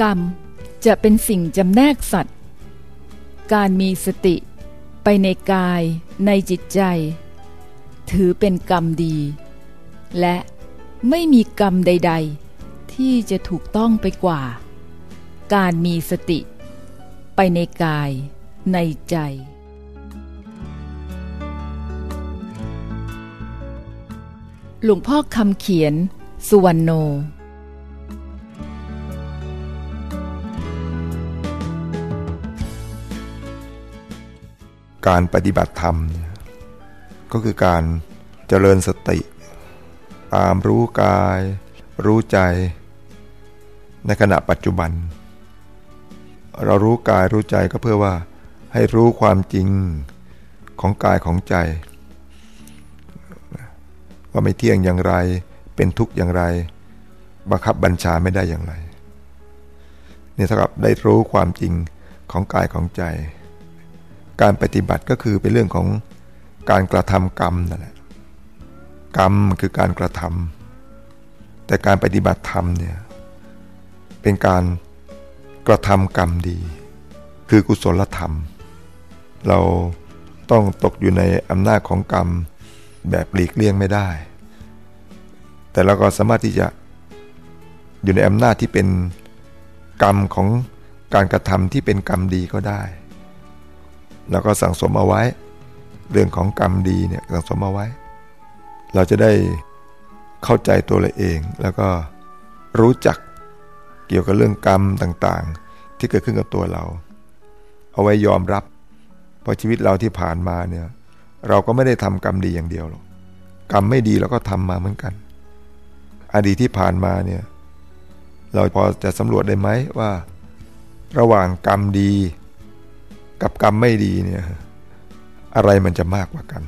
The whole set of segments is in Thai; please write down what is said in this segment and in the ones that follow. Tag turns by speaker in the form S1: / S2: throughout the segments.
S1: กรรมจะเป็นสิ่งจำแนกสัตว์ การมีสติไปในกายในจิตใจ ถือเป็นกรรมดี และไม่มีกรรมใด ๆ ที่จะถูกต้องไปกว่า การมีสติ ไปในกายในใจ หลวงพ่อคำเขียน สุวรรณโน
S2: การปฏิบัติธรรม ก็คือการเจริญสติ ตามรู้กาย รู้ใจ ในขณะปัจจุบัน เรารู้กายรู้ใจก็เพื่อว่าให้รู้ความจริงของกายของใจ ว่าไม่เที่ยงอย่างไรเป็นทุกข์อย่างไร บังคับบัญชาไม่ได้อย่างไรนี่เท่ากับได้รู้ความจริงของกายของใจ การปฏิบัติก็คือเป็นเรื่องของการกระทำกรรมนั่นแหละกรรมคือการกระทำแต่การปฏิบัติธรรมเนี่ยเป็นการกระทำกรรมดี คือกุศลธรรม เราต้องตกอยู่ในอำนาจของกรรมแบบหลีกเลี่ยงไม่ได้ แต่เราก็สามารถที่จะอยู่ในอำนาจที่เป็นกรรมของการกระทำที่เป็นกรรมดีก็ได้ แล้วก็สั่งสมเอาไว้ เรื่องของกรรมดีเนี่ยสั่งสมเอาไว้ เราจะได้เข้าใจตัวเราเอง แล้วก็รู้จักเกี่ยวกับเรื่องกรรมต่างๆ ที่เกิดขึ้นกับตัวเรา เอาไว้ยอมรับ เพราะชีวิตเราที่ผ่านมาเนี่ย เราก็ไม่ได้ทำกรรมดีอย่างเดียวหรอกกรรมไม่ดีเราก็ทำมาเหมือนกัน อดีตที่ผ่านมาเนี่ย เราพอจะสำรวจได้ไหมว่า ระหว่างกรรมดี กับกรรมไม่ดีเนี่ยอะไรมันจะมากกว่ากัน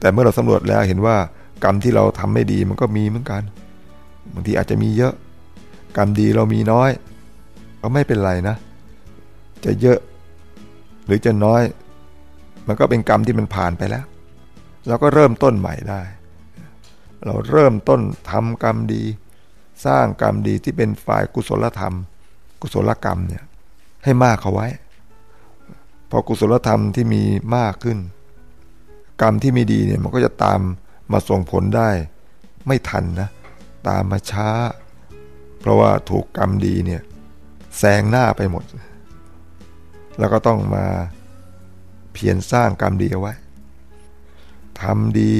S2: แต่เมื่อเราสำรวจแล้วเห็นว่ากรรมที่เราทำไม่ดีมันก็มีเหมือนกันบางทีอาจจะมีเยอะ กรรมดีเรามีน้อย ก็ไม่เป็นไรนะ จะเยอะหรือจะน้อย มันก็เป็นกรรมที่มันผ่านไปแล้ว เราก็เริ่มต้นใหม่ได้ เราเริ่มต้นทำกรรมดี สร้างกรรมดีที่เป็นฝ่ายกุศลธรรม กุศลกรรมเนี่ย ให้มากเขาไว้ พอกุศลธรรมที่มีมากขึ้น กรรมที่ไม่ดีเนี่ยมันก็จะตามมาส่งผลได้ ไม่ทันนะ ตามมาช้า เพราะว่าถูกกรรมดีเนี่ยแซงหน้าไปหมด แล้วก็ต้องมาเพียรสร้างกรรมดีเอาไว้ทำดี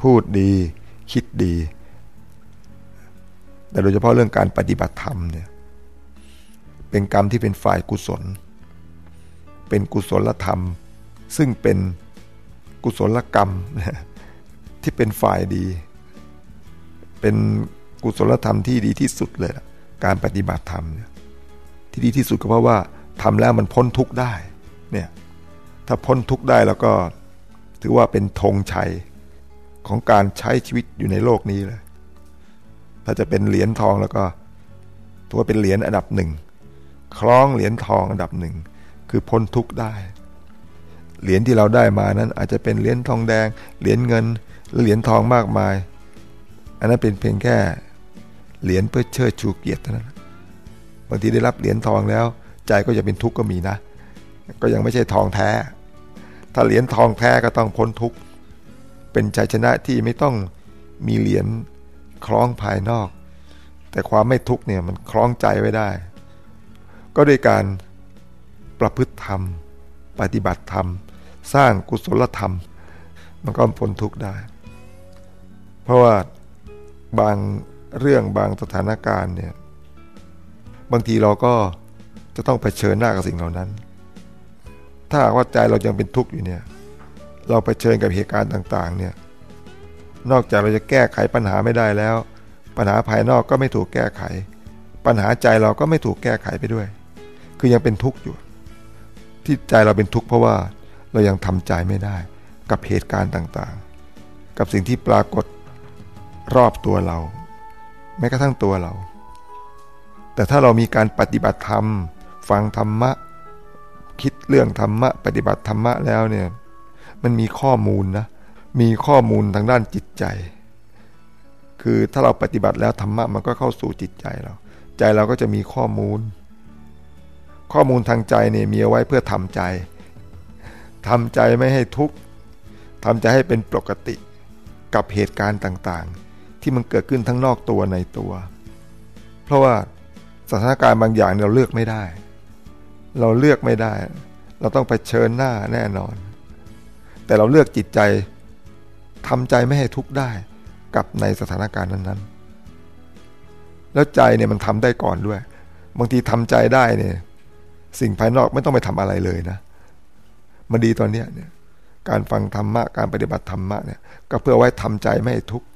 S2: พูดดี คิดดี แต่โดยเฉพาะเรื่องการปฏิบัติธรรมเนี่ย เป็นกรรมที่เป็นฝ่ายกุศล เป็นกุศลธรรม ซึ่งเป็นกุศลกรรมที่เป็นฝ่ายดี เป็นกุศลธรรมที่ดีที่สุดเลยการปฏิบัติธรรมเนี่ยที่ดีที่สุดก็เพราะว่าทำแล้วมันพ้นทุกข์ได้เนี่ยถ้าพ้นทุกข์ได้แล้วก็ถือว่าเป็นธงชัยของการใช้ชีวิตอยู่ในโลกนี้เลยถ้าจะเป็นเหรียญทองแล้วก็ถือว่าเป็นเหรียญอันดับหนึ่ง คล้องเหรียญทองอันดับหนึ่งคือพ้นทุกข์ได้ เหรียญที่เราได้มานั้นอาจจะเป็นเหรียญทองแดง เหรียญเงินหรือเหรียญทองมากมาย อันนั้นเป็นเพียงแค่เหรียญเพื่อเชิดชูเกียรติเท่านั้นบางทีได้รับเหรียญทองแล้ว ใจก็จะเป็นทุกข์ก็มีนะ ก็ยังไม่ใช่ทองแท้ ถ้าเหรียญทองแท้ก็ต้องพ้นทุกข์เป็นชัยชนะที่ไม่ต้องมีเหรียญคล้องภายนอก แต่ความไม่ทุกข์เนี่ยมันคล้องใจไว้ได้ ก็ด้วยการประพฤติธรรม ปฏิบัติธรรม สร้างกุศลธรรม มันก็พ้นทุกข์ได้ เพราะว่าบางเรื่องบางสถานการณ์เนี่ยบางทีเราก็จะต้องเผชิญหน้ากับสิ่งเหล่านั้น ถ้าว่าใจเรายังเป็นทุกข์อยู่เนี่ยเราเผชิญกับเหตุการณ์ต่างๆเนี่ยนอกจากเราจะแก้ไขปัญหาไม่ได้แล้ว ปัญหาภายนอกก็ไม่ถูกแก้ไข ปัญหาใจเราก็ไม่ถูกแก้ไขไปด้วย คือยังเป็นทุกข์อยู่ ที่ใจเราเป็นทุกข์เพราะว่าเรายังทำใจไม่ได้ กับเหตุการณ์ต่างๆ กับสิ่งที่ปรากฏรอบตัวเรา แม้กระทั่งตัวเรา แต่ถ้าเรามีการปฏิบัติธรรม ฟังธรรมะ คิดเรื่องธรรมะ ปฏิบัติธรรมะแล้วเนี่ยมันมีข้อมูลนะมีข้อมูลทางด้านจิตใจ คือถ้าเราปฏิบัติแล้วธรรมะมันก็เข้าสู่จิตใจเรา ใจเราก็จะมีข้อมูล ข้อมูลทางใจเนี่ยมีเอาไว้เพื่อทำใจทำใจไม่ให้ทุกข์ทำใจให้เป็นปกติกับเหตุการณ์ต่างๆ ที่มันเกิดขึ้นทั้งนอกตัวในตัว เพราะว่าสถานการณ์บางอย่างเราเลือกไม่ได้ เราเลือกไม่ได้ เราต้องไปเชิญหน้าแน่นอน แต่เราเลือกจิตใจทำใจไม่ให้ทุกข์ได้กับในสถานการณ์นั้นๆ แล้วใจเนี่ยมันทำได้ก่อนด้วย บางทีทำใจได้เนี่ย สิ่งภายนอกไม่ต้องไปทำอะไรเลยนะมันดีตอนเนี้ยเนี่ย การฟังธรรมะ การปฏิบัติธรรมะเนี่ย ก็เพื่อไว้ทำใจไม่ให้ทุกข์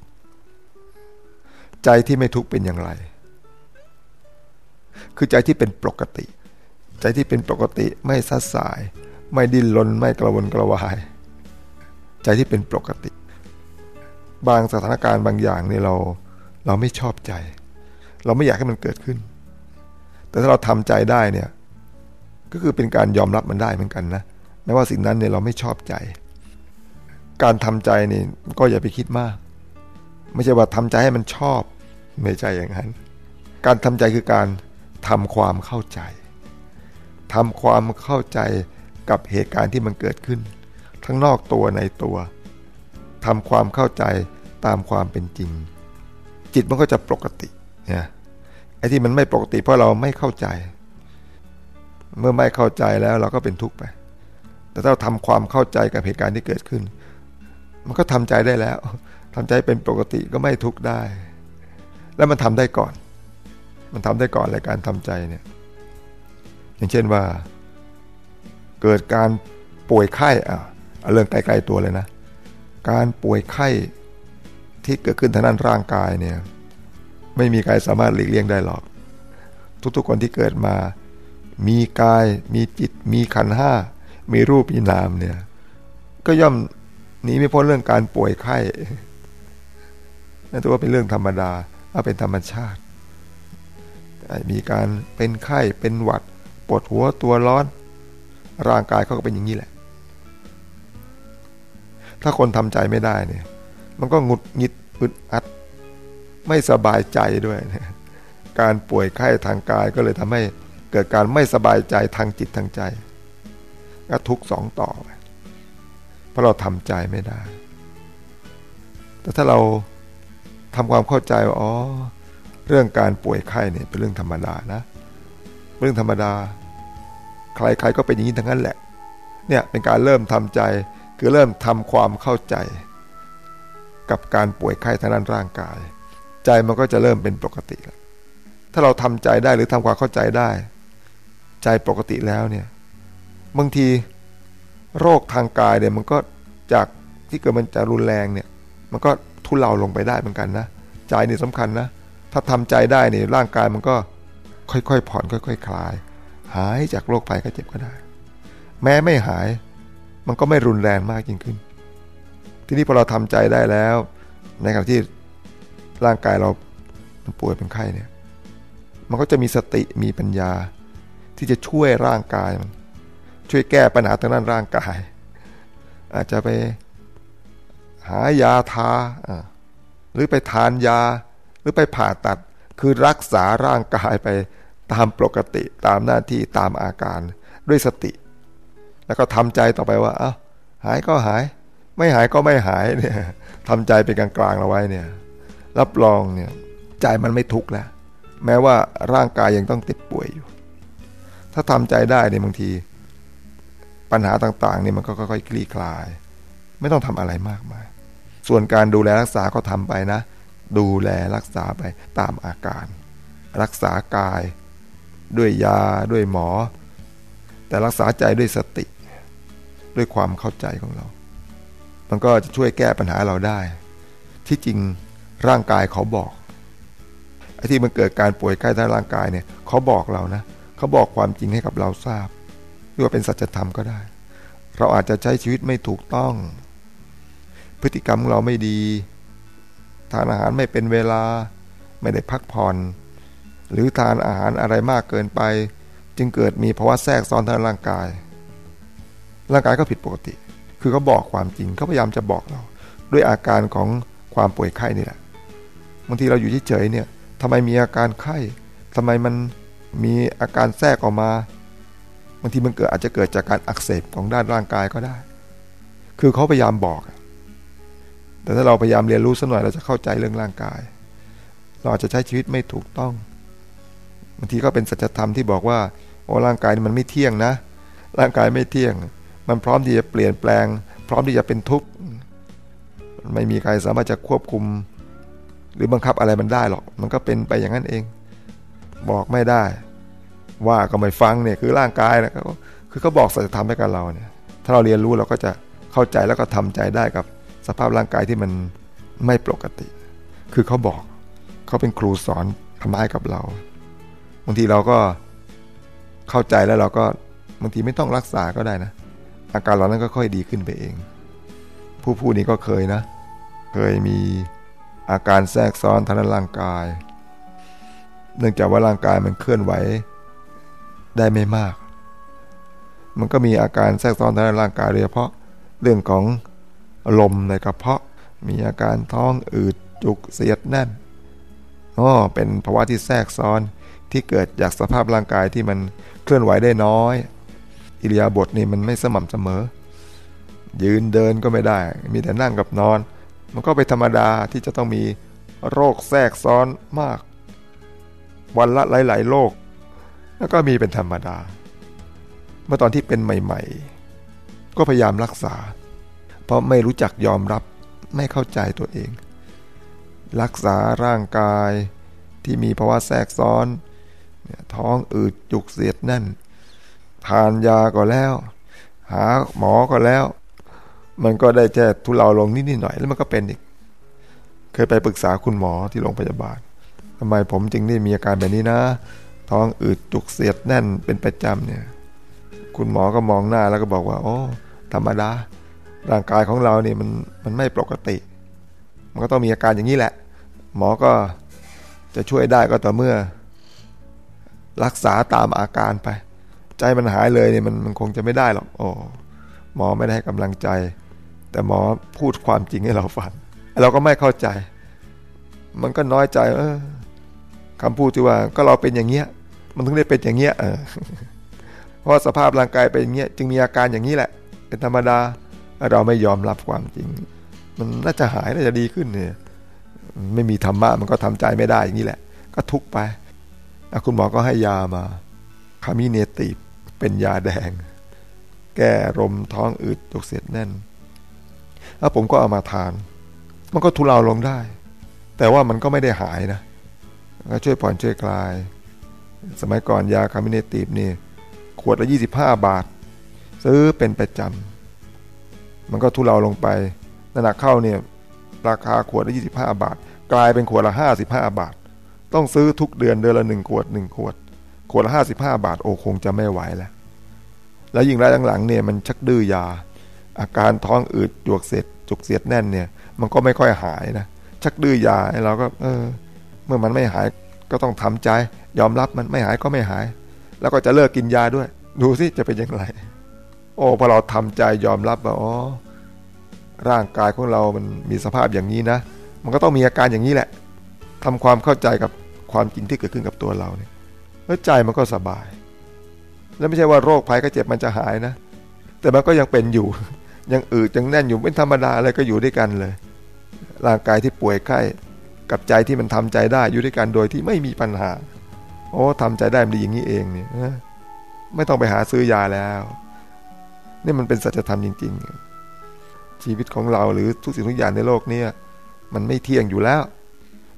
S2: ใจที่ไม่ทุกข์เป็นอย่างไร คือใจที่เป็นปกติ ใจที่เป็นปกติไม่ซัดสาย ไม่ดิ้นรนไม่กระวนกระวาย ใจที่เป็นปกติ บางสถานการณ์บางอย่างเนี่ยเราเราไม่ชอบใจ เราไม่อยากให้มันเกิดขึ้น แต่ถ้าเราทำใจได้เนี่ย ก็คือเป็นการยอมรับมันได้เหมือนกันนะแม้ว่าสิ่งนั้นเนี่ยเราไม่ชอบใจ การทำใจนี่ก็อย่าไปคิดมาก ไม่ใช่ว่าทำใจให้มันชอบไม่ใช่อย่างนั้น การทำใจคือการทำความเข้าใจทำความเข้าใจกับเหตุการณ์ที่มันเกิดขึ้น ทั้งนอกตัวในตัวทำความเข้าใจตามความเป็นจริง จิตมันก็จะปกติเนี่ยไอ้ที่มันไม่ปกติเพราะเราไม่เข้าใจ เมื่อไม่เข้าใจแล้วเราก็เป็นทุกข์ไป แต่ถ้าเราทำความเข้าใจกับเหตุการณ์ที่เกิดขึ้น มันก็ทำใจได้แล้วทำใจเป็นปกติก็ไม่ทุกข์ได้ แล้วมันทำได้ก่อน มันทำได้ก่อนรายการทำใจเนี่ย อย่างเช่นว่า เกิดการป่วยไข้อะเอาเรื่องไกลๆตัวเลยนะ การป่วยไข้ที่เกิดขึ้นทางด้านร่างกายเนี่ย ไม่มีใครสามารถหลีกเลี่ยงได้หรอก ทุกๆคนที่เกิดมา มีกาย มีจิต มีขันห้า มีรูปมีนามเนี่ย ก็ย่อมหนีไม่พ้นเรื่องการป่วยไข้นั่นถือว่าเป็นเรื่องธรรมดาว่าเป็นธรรมชาติ มีการเป็นไข้เป็นหวัดปวดหัวตัวร้อน ร่างกายเขาก็เป็นอย่างนี้แหละ ถ้าคนทำใจไม่ได้เนี่ย มันก็หงุดหงิดอึดอัด ไม่สบายใจด้วยการป่วยไข้ทางกายก็เลยทำให้ เกิดการไม่สบายใจทางจิตทางใจ ก็ทุกสองต่อไปเพราะเราทำใจไม่ได้ แต่ถ้าเราทำความเข้าใจว่าอ๋อเรื่องการป่วยไข้เนี่ยเป็นเรื่องธรรมดานะ เรื่องธรรมดา ใครๆก็เป็นอย่างนี้ทั้งนั้นแหละ เนี่ยเป็นการเริ่มทำใจคือเริ่มทำความเข้าใจ กับการป่วยไข้ทางด้านร่างกาย ใจมันก็จะเริ่มเป็นปกติแล้วถ้าเราทำใจได้หรือทำความเข้าใจได้ ใจปกติแล้วเนี่ยบางทีโรคทางกายเนี่ยมันก็จากที่เกิดมันจะรุนแรงเนี่ยมันก็ทุเลาลงไปได้เหมือนกันนะใจนี่สำคัญนะถ้าทำใจได้เนี่ยร่างกายมันก็ค่อยๆผ่อนค่อยๆคลาย หายจากโรคภัยก็เจ็บก็ได้ แม้ไม่หายมันก็ไม่รุนแรงมากยิ่งขึ้น ทีนี้พอเราทำใจได้แล้ว ในขณะที่ร่างกายเรามันป่วยเป็นไข้เนี่ย มันก็จะมีสติมีปัญญา ที่จะช่วยร่างกายมันช่วยแก้ปัญหาทางด้านร่างกาย อาจจะไปหายาทาหรือไปทานยาหรือไปผ่าตัดคือรักษาร่างกายไปตามปกติตามหน้าที่ตามอาการด้วยสติ แล้วก็ทำใจต่อไปว่าเอา้าหายก็หาย ไม่หายก็ไม่หายเนี่ยทำใจเป็นกลางๆเราไว้เนี่ยรับรองเนี่ยใจมันไม่ทุกข์แล้ว แม้ว่าร่างกายยังต้องติดป่วยอยู่ ถ้าทำใจได้เนี่ยบางที ปัญหาต่างๆนี่มันก็ค่อยๆคลี่คลาย ไม่ต้องทำอะไรมากมาย ส่วนการดูแลรักษาก็ทำไปนะ ดูแลรักษาไปตามอาการ รักษากาย ด้วยยาด้วยหมอ แต่รักษาใจด้วยสติ ด้วยความเข้าใจของเรา มันก็จะช่วยแก้ปัญหาเราได้ ที่จริงร่างกายเขาบอกไอ้ที่มันเกิดการป่วยใกล้ทางร่างกายเนี่ยเขาบอกเรานะ เขาบอกความจริงให้กับเราทราบหรือว่าเป็นสัจธรรมก็ได้ เราอาจจะใช้ชีวิตไม่ถูกต้อง พฤติกรรมของเราไม่ดี ทานอาหารไม่เป็นเวลา ไม่ได้พักผ่อน หรือทานอาหารอะไรมากเกินไป จึงเกิดมีภาวะแทรกซ้อนทางร่างกาย ร่างกายก็ผิดปกติ คือเขาบอกความจริงเขาพยายามจะบอกเรา ด้วยอาการของความป่วยไข้นี่แหละบางทีเราอยู่เฉยๆเนี่ยทำไมมีอาการไข้ทำไมมัน มีอาการแทรกออกมาบางทีมันเกิดอาจจะเกิดจากการอักเสบของด้านร่างกายก็ได้ คือเขาพยายามบอก แต่ถ้าเราพยายามเรียนรู้สักหน่อยเราจะเข้าใจเรื่องร่างกาย เราอาจจะใช้ชีวิตไม่ถูกต้องบางทีก็เป็นสัจธรรมที่บอกว่าโอ้ร่างกายมันไม่เที่ยงนะ ร่างกายไม่เที่ยง มันพร้อมที่จะเปลี่ยนแปลง พร้อมที่จะเป็นทุกข์ไม่มีใครสามารถจะควบคุม หรือบังคับอะไรมันได้หรอก มันก็เป็นไปอย่างนั้นเอง บอกไม่ได้ ว่าก็ไม่ฟังเนี่ยคือร่างกายนะเขาคือเขาบอกสัจธรรมให้กับเราเนี่ย ถ้าเราเรียนรู้เราก็จะเข้าใจแล้วก็ทำใจได้กับสภาพร่างกายที่มันไม่ปกติ คือเขาบอกเขาเป็นครูสอนทำให้กับเราบางทีเราก็เข้าใจแล้วเราก็บางทีไม่ต้องรักษาก็ได้นะ อาการเรานั้นก็ค่อยดีขึ้นไปเอง ผู้พูดนี้ก็เคยนะ เคยมีอาการแทรกซ้อนทางร่างกาย เนื่องจากว่าร่างกายมันเคลื่อนไหวได้ไม่มาก มันก็มีอาการแทรกซ้อนทางร่างกายโดยเฉพาะเรื่องของลมในกระเพาะ มีอาการท้องอืดจุกเสียดแน่นอ๋อเป็นภาวะที่แทรกซ้อนที่เกิดจากสภาพร่างกายที่มันเคลื่อนไหวได้น้อย อิริยาบถนี่มันไม่สม่ำเสมอ ยืนเดินก็ไม่ได้ มีแต่นั่งกับนอน มันก็เป็นธรรมดาที่จะต้องมีโรคแทรกซ้อนมาก วันละหลาย ๆ โรคแล้วก็มีเป็นธรรมดา เมื่อตอนที่เป็นใหม่ ๆ ก็พยายามรักษา เพราะไม่รู้จักยอมรับไม่เข้าใจตัวเอง รักษาร่างกายที่มีภาวะแทรกซ้อน ท้องอืดจุกเสียดแน่น ทานยาก็แล้ว หาหมอก็แล้ว มันก็ได้แค่ทุเลาลงนิดๆหน่อยแล้วมันก็เป็นอีก เคยไปปรึกษาคุณหมอที่โรงพยาบาล ทำไมผมจึงได้มีอาการแบบนี้นะ ท้องอืดจุกเสียดแน่นเป็นประจำเนี่ย คุณหมอก็มองหน้าแล้วก็บอกว่า โอ้ธรรมดา ร่างกายของเราเนี่ยมันมันไม่ปกติ มันก็ต้องมีอาการอย่างนี้แหละ หมอก็จะช่วยได้ก็ต่อเมื่อ รักษาตามอาการไป ใจมันหายเลยเนี่ยมันมันคงจะไม่ได้หรอก โอ้หมอไม่ได้ให้กำลังใจ แต่หมอพูดความจริงให้เราฟังเราก็ไม่เข้าใจ มันก็น้อยใจ เออ คำพูดที่ว่าก็เราเป็นอย่างเงี้ย มันถึงได้เป็นอย่างเงี้ยเออเพราะสภาพร่างกายเป็นอย่างเงี้ยจึงมีอาการอย่างนี้แหละ เป็นธรรมดาเราไม่ยอมรับความจริง มันน่าจะหายน่าจะดีขึ้นเนี่ย ไม่มีธรรมะมันก็ทำใจไม่ได้อย่างนี้แหละ ก็ทุกไปคุณหมอก็ให้ยามาคามิเนติเป็นยาแดง แก้ลมท้องอืดจุกเสียดแน่นแล้วผมก็เอามาทาน มันก็ทุเลาลงได้ แต่ว่ามันก็ไม่ได้หายนะ ก็ช่วยผ่อนช่วยคลาย สมัยก่อนยาคามิเนตินี่ขวดละยี่สิบห้าบาท ซื้อเป็นประจำมันก็ทุเลาลงไปน้ำหนักเข้าเนี่ยราคาขวดละยี่สิบห้าบาท กลายเป็นขวดละห้าสิบห้าบาท ต้องซื้อทุกเดือนเดือนละหนึ่งขวดหนึ่งขวด ขวดละห้าสิบห้าบาทโอ้คงจะไม่ไหวแล้ว แล้วยิ่งระยหลังเนี่ยมันชักดื้อยา อาการท้องอืดจวกเสียดจุกเสียดแน่นเนี่ย มันก็ไม่ค่อยหายนะ ชักดื้อยาเราก็เออ เมื่อมันไม่หายก็ต้องทำใจ ยอมรับมันไม่หายก็ไม่หาย แล้วก็จะเลิกกินยาด้วย ดูสิจะเป็นยังไงโอ้พอเราทำใจยอมรับว่าอ๋อร่างกายของเรามันมีสภาพอย่างนี้นะ มันก็ต้องมีอาการอย่างนี้แหละทำความเข้าใจกับความจริงที่เกิดขึ้นกับตัวเราเนี่ยแล้วใจมันก็สบาย แล้วไม่ใช่ว่าโรคภัยก็เจ็บมันจะหายนะ แต่มันก็ยังเป็นอยู่ ยังอืดยังแน่นอยู่เป็นธรรมดาอะไรก็อยู่ด้วยกันเลย ร่างกายที่ป่วยไข้ กับใจที่มันทำใจได้อยู่ด้วยกันโดยที่ไม่มีปัญหา โอ้ทำใจได้มันดีอย่างนี้เองเนี่ยไม่ต้องไปหาซื้อยาแล้วนี่มันเป็นสัจธรรมจริง ๆ ชีวิตของเราหรือทุกสิ่งทุกอย่างในโลกเนี้มันไม่เที่ยงอยู่แล้ว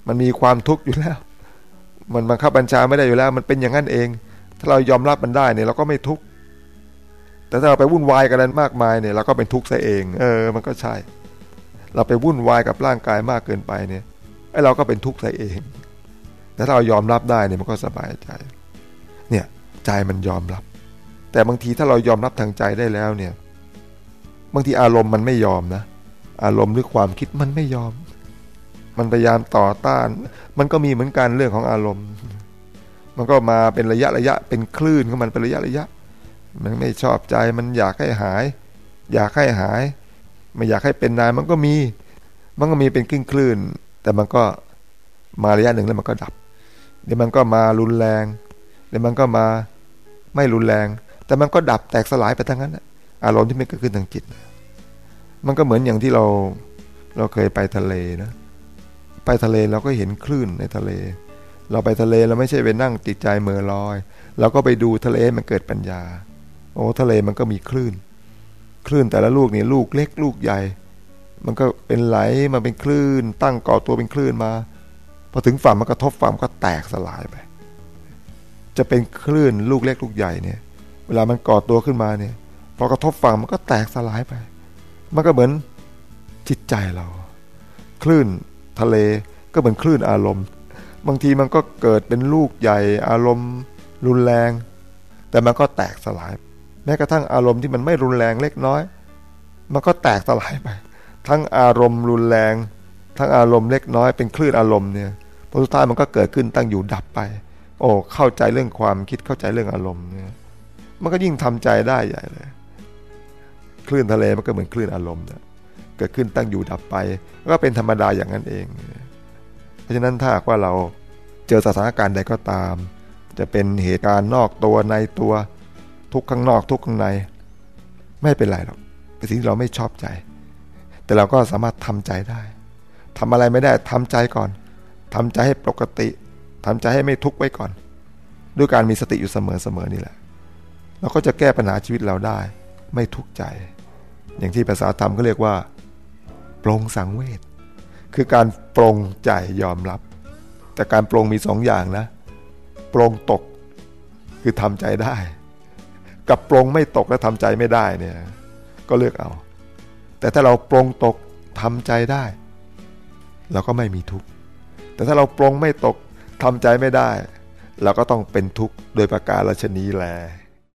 S2: มันมีความทุกข์อยู่แล้ว มันบังคับบัญชาไม่ได้อยู่แล้ว มันเป็นอย่างนั้นเอง ถ้าเรายอมรับมันได้เนี่ยเราก็ไม่ทุกข์แต่ถ้าเราไปวุ่นวายกันนั้นมากมายเนี่ยเราก็เป็นทุกข์ซะเอง เออ มันก็ใช่ เราไปวุ่นวายกับร่างกายมากเกินไปเนี่ย อ้เราก็เป็นทุกข์ซะเอง แต่ถ้าเรายอมรับได้เนี่ยมันก็สบายใจ เนี่ยใจมันยอมรับ แต่บางทีถ้าเรายอมรับทางใจได้แล้วเนี่ย บางทีอารมณ์มันไม่ยอมนะ อารมณ์หรือความคิดมันไม่ยอม มันพยายามต่อต้าน มันก็มีเหมือนกันเรื่องของอารมณ์ มันก็มาเป็นระยะระยะ เป็นคลื่นของมันเป็นระยะระยะ มันไม่ชอบใจ มันอยากให้หาย อยากให้หาย ไม่อยากให้เป็นนายมันก็มี มันก็มีเป็นคลื่นคลื่น แต่มันก็มาระยะหนึ่งแล้วมันก็ดับ เดี๋ยวมันก็มารุนแรง เดี๋ยวมันก็มาไม่รุนแรง แต่มันก็ดับแตกสลายไปทั้งนั้นอารมณ์ที่ไม่เกิดขึ้นทางจิต มันก็เหมือนอย่างที่เราเราเคยไปทะเลนะ ไปทะเลเราก็เห็นคลื่นในทะเล เราไปทะเลเราไม่ใช่ไปนั่งจิตใจเมื่อลอย เราก็ไปดูทะเลมันเกิดปัญญา โอ้ทะเลมันก็มีคลื่น คลื่นแต่ละลูกนี่ลูกเล็กลูกใหญ่ มันก็เป็นไหลมาเป็นคลื่น ตั้งก่อตัวเป็นคลื่นมา พอถึงฝั่งมันกระทบฝั่งก็แตกสลายไป จะเป็นคลื่นลูกเล็กลูกใหญ่เนี่ย เวลามันก่อตัวขึ้นมาเนี่ย พอกระทบฝั่งมันก็แตกสลายไป มันก็เหมือนจิตใจเรา คลื่นทะเลก็เหมือนคลื่นอารมณ์ บางทีมันก็เกิดเป็นลูกใหญ่อารมณ์ รุนแรง แต่มันก็แตกสลาย แม้กระทั่งอารมณ์ที่มันไม่รุนแรงเล็กน้อย มันก็แตกสลายไป ทั้งอารมณ์รุนแรง ทั้งอารมณ์เล็กน้อยเป็นคลื่นอารมณ์เนี่ยผลสุดท้ายมันก็เกิดขึ้นตั้งอยู่ดับไป โอ้เข้าใจเรื่องความคิดเข้าใจเรื่องอารมณ์เนี่ยมันก็ยิ่งทำใจได้ใหญ่เลยคลื่นทะเลมันก็เหมือนคลื่นอารมณ์เนี่ยเกิดขึ้นตั้งอยู่ดับไป ก็เป็นธรรมดาอย่างนั้นเอง เพราะฉะนั้นถ้าว่าเราเจอสถานการณ์ใดก็ตาม จะเป็นเหตุการณ์นอกตัวในตัวทุกข้างนอกทุกข้างใน ไม่เป็นไรหรอกเป็นสิ่งที่เราไม่ชอบใจ แต่เราก็สามารถทำใจได้ทำอะไรไม่ได้ทำใจก่อนทำใจให้ปกติทำใจให้ไม่ทุกข์ไว้ก่อน ด้วยการมีสติอยู่เสมอๆนี่แหละ เราก็จะแก้ปัญหาชีวิตเราได้ ไม่ทุกข์ใจ อย่างที่ภาษาธรรมเขาเรียกว่าปรงสังเวชคือการปรงใจยอมรับ แต่การปรงมีสองอย่างนะปรงตกคือทำใจได้ กับปรงไม่ตกและทำใจไม่ได้เนี่ย ก็เลือกเอา แต่ถ้าเราปรงตกทำใจได้ เราก็ไม่มีทุกข์ แต่ถ้าเราปรงไม่ตกทำใจไม่ได้ เราก็ต้องเป็นทุกข์โดยประการราชนีแล